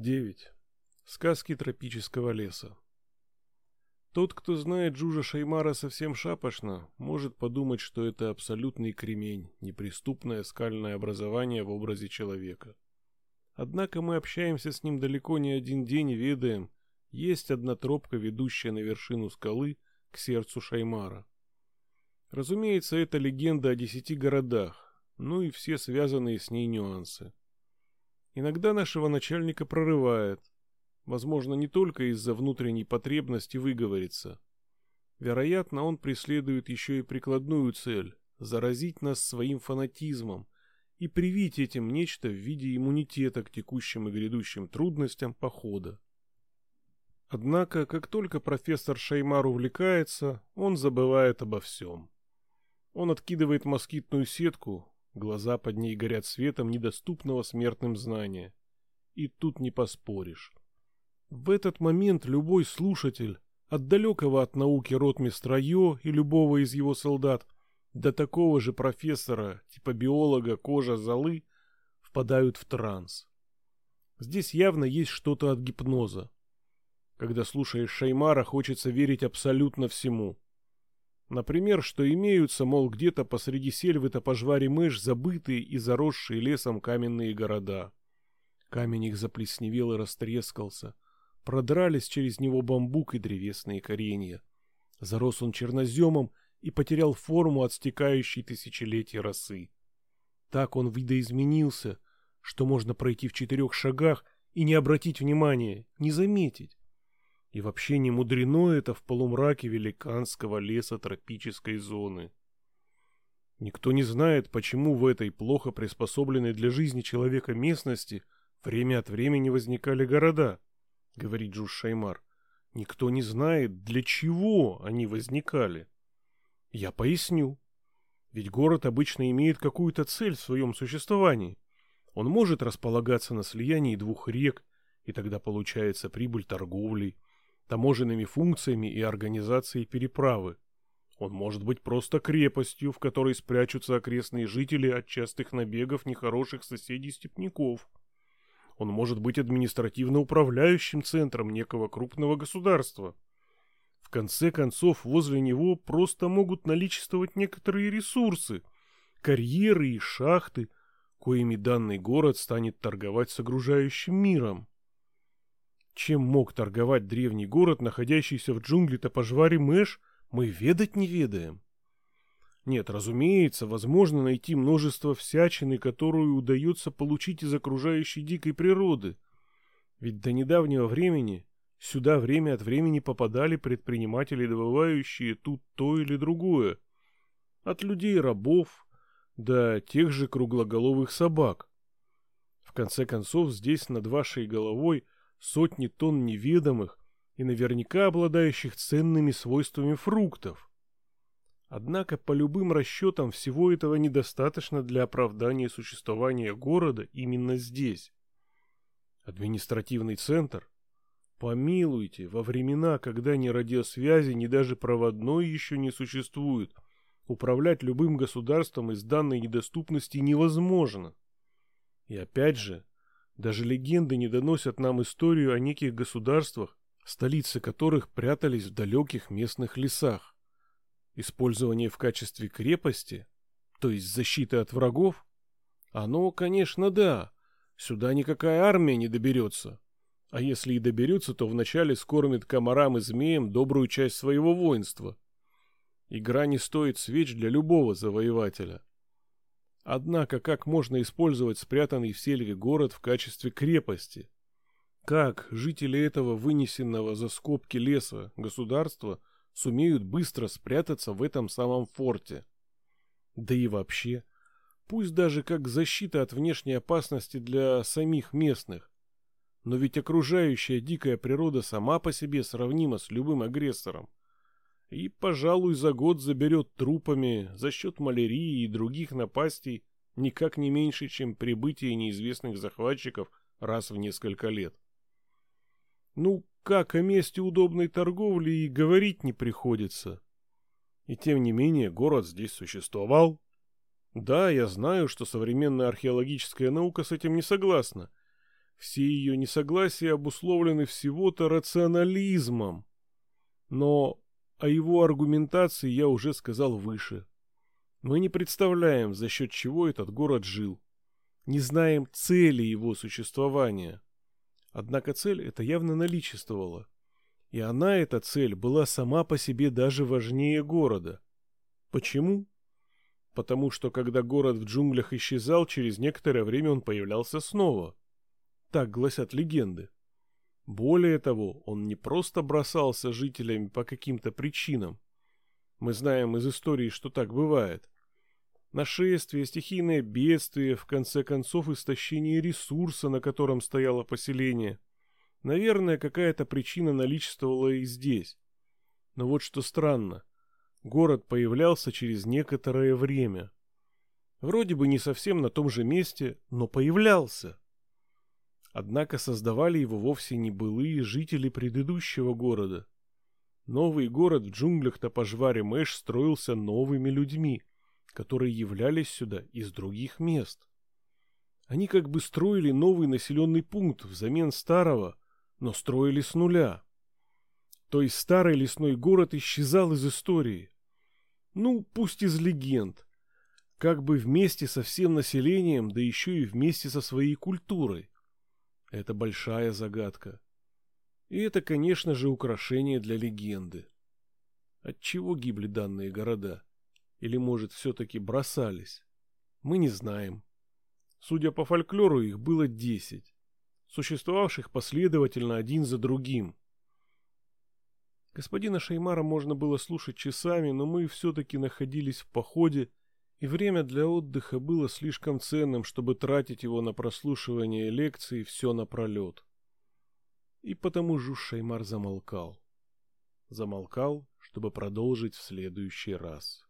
9. Сказки тропического леса. Тот, кто знает Джужа Шаймара совсем шапошно, может подумать, что это абсолютный кремень, неприступное скальное образование в образе человека. Однако мы общаемся с ним далеко не один день и ведаем, есть одна тропка, ведущая на вершину скалы к сердцу Шаймара. Разумеется, это легенда о десяти городах, ну и все связанные с ней нюансы. Иногда нашего начальника прорывает. Возможно, не только из-за внутренней потребности выговориться. Вероятно, он преследует еще и прикладную цель – заразить нас своим фанатизмом и привить этим нечто в виде иммунитета к текущим и грядущим трудностям похода. Однако, как только профессор Шаймар увлекается, он забывает обо всем. Он откидывает москитную сетку, Глаза под ней горят светом недоступного смертным знания. И тут не поспоришь. В этот момент любой слушатель, от далекого от науки ротмистра Йо и любого из его солдат, до такого же профессора, типа биолога кожа золы, впадают в транс. Здесь явно есть что-то от гипноза. Когда слушаешь Шаймара, хочется верить абсолютно всему. Например, что имеются, мол, где-то посреди сельвы-то пожвари мышь забытые и заросшие лесом каменные города. Камень их заплесневел и растрескался. Продрались через него бамбук и древесные коренья. Зарос он черноземом и потерял форму от стекающей тысячелетия росы. Так он видоизменился, что можно пройти в четырех шагах и не обратить внимания, не заметить. И вообще не мудрено это в полумраке великанского леса тропической зоны. Никто не знает, почему в этой плохо приспособленной для жизни человека местности время от времени возникали города, говорит Джуш Шаймар. Никто не знает, для чего они возникали. Я поясню. Ведь город обычно имеет какую-то цель в своем существовании. Он может располагаться на слиянии двух рек, и тогда получается прибыль торговлей, таможенными функциями и организацией переправы. Он может быть просто крепостью, в которой спрячутся окрестные жители от частых набегов нехороших соседей-степняков. Он может быть административно-управляющим центром некого крупного государства. В конце концов, возле него просто могут наличествовать некоторые ресурсы, карьеры и шахты, коими данный город станет торговать с окружающим миром. Чем мог торговать древний город, находящийся в джунгле-то пожваре Мэш, мы ведать не ведаем. Нет, разумеется, возможно найти множество всячины, которую удается получить из окружающей дикой природы. Ведь до недавнего времени сюда время от времени попадали предприниматели, добывающие тут то или другое. От людей-рабов до тех же круглоголовых собак. В конце концов, здесь над вашей головой – сотни тонн неведомых и наверняка обладающих ценными свойствами фруктов. Однако по любым расчетам всего этого недостаточно для оправдания существования города именно здесь. Административный центр? Помилуйте, во времена, когда ни радиосвязи, ни даже проводной еще не существует, управлять любым государством из данной недоступности невозможно. И опять же, даже легенды не доносят нам историю о неких государствах, столицы которых прятались в далеких местных лесах. Использование в качестве крепости, то есть защиты от врагов? Оно, конечно, да. Сюда никакая армия не доберется. А если и доберется, то вначале скормит комарам и змеям добрую часть своего воинства. Игра не стоит свеч для любого завоевателя. Однако как можно использовать спрятанный в сельве город в качестве крепости? Как жители этого вынесенного за скобки леса государства сумеют быстро спрятаться в этом самом форте? Да и вообще, пусть даже как защита от внешней опасности для самих местных. Но ведь окружающая дикая природа сама по себе сравнима с любым агрессором и, пожалуй, за год заберет трупами за счет малярии и других напастей никак не меньше, чем прибытие неизвестных захватчиков раз в несколько лет. Ну, как о месте удобной торговли и говорить не приходится. И тем не менее, город здесь существовал. Да, я знаю, что современная археологическая наука с этим не согласна. Все ее несогласия обусловлены всего-то рационализмом. Но о его аргументации я уже сказал выше. Мы не представляем, за счет чего этот город жил. Не знаем цели его существования. Однако цель эта явно наличествовала. И она, эта цель, была сама по себе даже важнее города. Почему? Потому что когда город в джунглях исчезал, через некоторое время он появлялся снова. Так гласят легенды. Более того, он не просто бросался жителями по каким-то причинам. Мы знаем из истории, что так бывает. Нашествие, стихийное бедствие, в конце концов истощение ресурса, на котором стояло поселение. Наверное, какая-то причина наличествовала и здесь. Но вот что странно. Город появлялся через некоторое время. Вроде бы не совсем на том же месте, но появлялся. Однако создавали его вовсе не былые жители предыдущего города. Новый город в джунглях Топожваре Мэш строился новыми людьми, которые являлись сюда из других мест. Они как бы строили новый населенный пункт взамен старого, но строили с нуля. То есть старый лесной город исчезал из истории. Ну, пусть из легенд. Как бы вместе со всем населением, да еще и вместе со своей культурой. Это большая загадка. И это, конечно же, украшение для легенды. От чего гибли данные города? Или, может, все-таки бросались? Мы не знаем. Судя по фольклору, их было десять, существовавших последовательно один за другим. Господина Шеймара можно было слушать часами, но мы все-таки находились в походе и время для отдыха было слишком ценным, чтобы тратить его на прослушивание лекций все напролет. И потому Жуж Шаймар замолкал. Замолкал, чтобы продолжить в следующий раз.